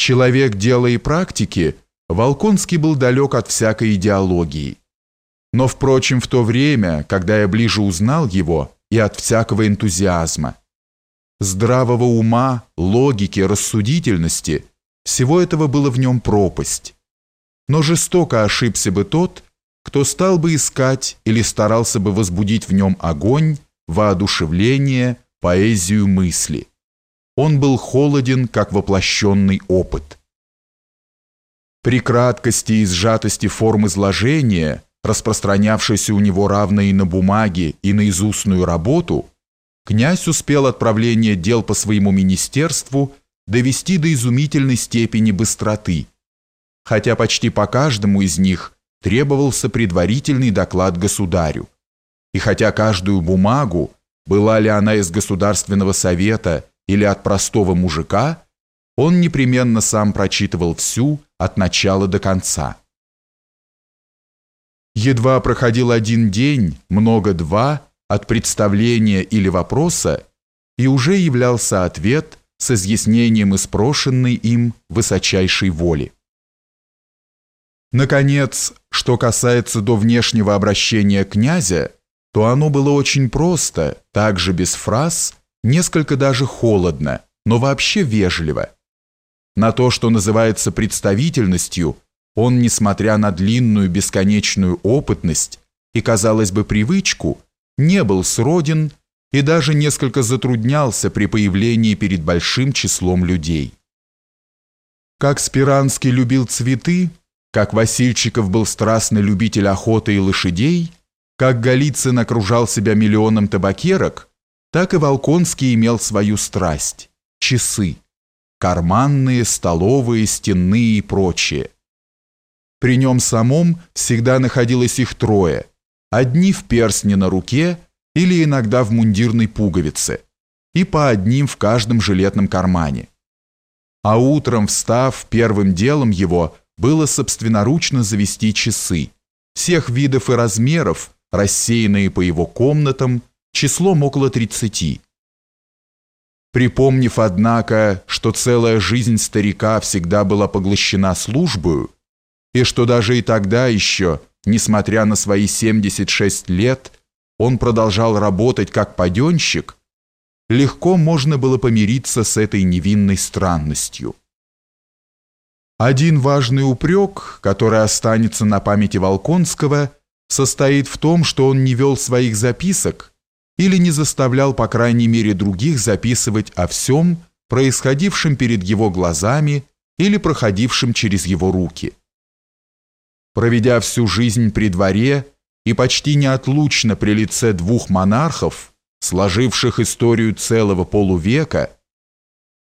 Человек дела и практики, Волконский был далек от всякой идеологии. Но, впрочем, в то время, когда я ближе узнал его, и от всякого энтузиазма, здравого ума, логики, рассудительности, всего этого было в нем пропасть. Но жестоко ошибся бы тот, кто стал бы искать или старался бы возбудить в нем огонь, воодушевление, поэзию мысли. Он был холоден, как воплощенный опыт. При краткости и сжатости форм изложения, распространявшейся у него равно и на бумаге, и на изустную работу, князь успел отправление дел по своему министерству довести до изумительной степени быстроты, хотя почти по каждому из них требовался предварительный доклад государю, и хотя каждую бумагу, была ли она из Государственного совета или от простого мужика, он непременно сам прочитывал всю от начала до конца. Едва проходил один день, много два, от представления или вопроса, и уже являлся ответ с изъяснением испрошенной им высочайшей воли. Наконец, что касается до внешнего обращения князя, то оно было очень просто, также без фраз, несколько даже холодно, но вообще вежливо. На то, что называется представительностью, он, несмотря на длинную бесконечную опытность и, казалось бы, привычку, не был сроден и даже несколько затруднялся при появлении перед большим числом людей. Как Спиранский любил цветы, как Васильчиков был страстный любитель охоты и лошадей, как Голицын окружал себя миллионом табакерок, так и Волконский имел свою страсть – часы. Карманные, столовые, стенные и прочие. При нем самом всегда находилось их трое. Одни в перстне на руке или иногда в мундирной пуговице, и по одним в каждом жилетном кармане. А утром, встав, первым делом его было собственноручно завести часы, всех видов и размеров, рассеянные по его комнатам, числом около 30. Припомнив, однако, что целая жизнь старика всегда была поглощена службою, и что даже и тогда еще, несмотря на свои 76 лет, он продолжал работать как паденщик, легко можно было помириться с этой невинной странностью. Один важный упрек, который останется на памяти Волконского, состоит в том, что он не вел своих записок или не заставлял, по крайней мере, других записывать о всем, происходившем перед его глазами или проходившем через его руки. Проведя всю жизнь при дворе и почти неотлучно при лице двух монархов, сложивших историю целого полувека,